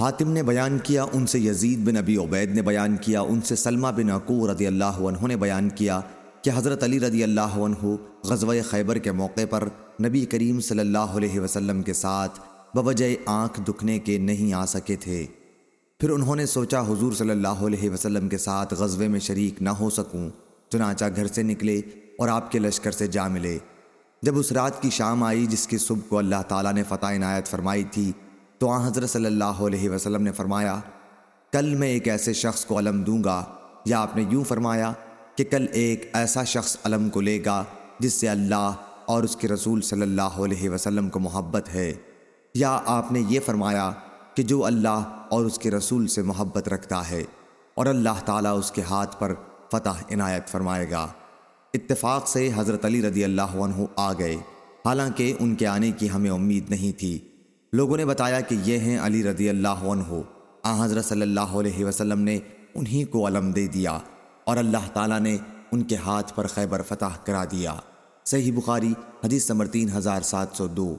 حاتم نے بیان کیا، ان سے یزید بن ابی عبید نے بیان کیا، ان سے سلمہ بن عقو رضی اللہ عنہ نے بیان کیا کہ حضرت علی رضی اللہ عنہ غزوہ خیبر کے موقع پر نبی کریم صلی اللہ علیہ وسلم کے ساتھ بوجہ آنکھ دکھنے کے نہیں آ سکے تھے۔ پھر انہوں نے سوچا حضور صلی اللہ علیہ وسلم کے ساتھ غزوے میں شریک نہ ہو سکوں، چنانچہ گھر سے نکلے اور آپ کے لشکر سے جا ملے۔ جب اس رات کی شام آئی جس کی صبح کو اللہ تعالیٰ نے فتح عنایت فرمائی تھی تو آن حضرت صلی اللہ علیہ وسلم نے فرمایا، کل میں ایک ایسے شخص کو علم دوں گا، یا آپ نے یوں فرمایا کہ کل ایک ایسا شخص علم کو لے گا جس سے اللہ اور اس کے رسول صلی اللہ علیہ وسلم کو محبت ہے۔ یا آپ نے یہ فرمایا کہ جو اللہ اور اس کے رسول سے محبت رکھتا ہے اور اللہ تعالیٰ اس کے ہاتھ پر فتح عنایت فرمائے گا۔ اتفاق سے حضرت علی رضی اللہ عنہ آ گئے۔ حالانکہ ان کے آنے کی ہمیں امید نہیں تھی۔ لوگوں نے بتایا کہ یہ ہیں علی رضی اللہ عنہ۔ آ، حضرت صلی اللہ علیہ وسلم نے انہی کو علم دے دیا اور اللہ تعالیٰ نے ان کے ہاتھ پر خیبر فتح کرا دیا۔ صحیح بخاری، حدیث نمبر تین ہزار سات سو دو۔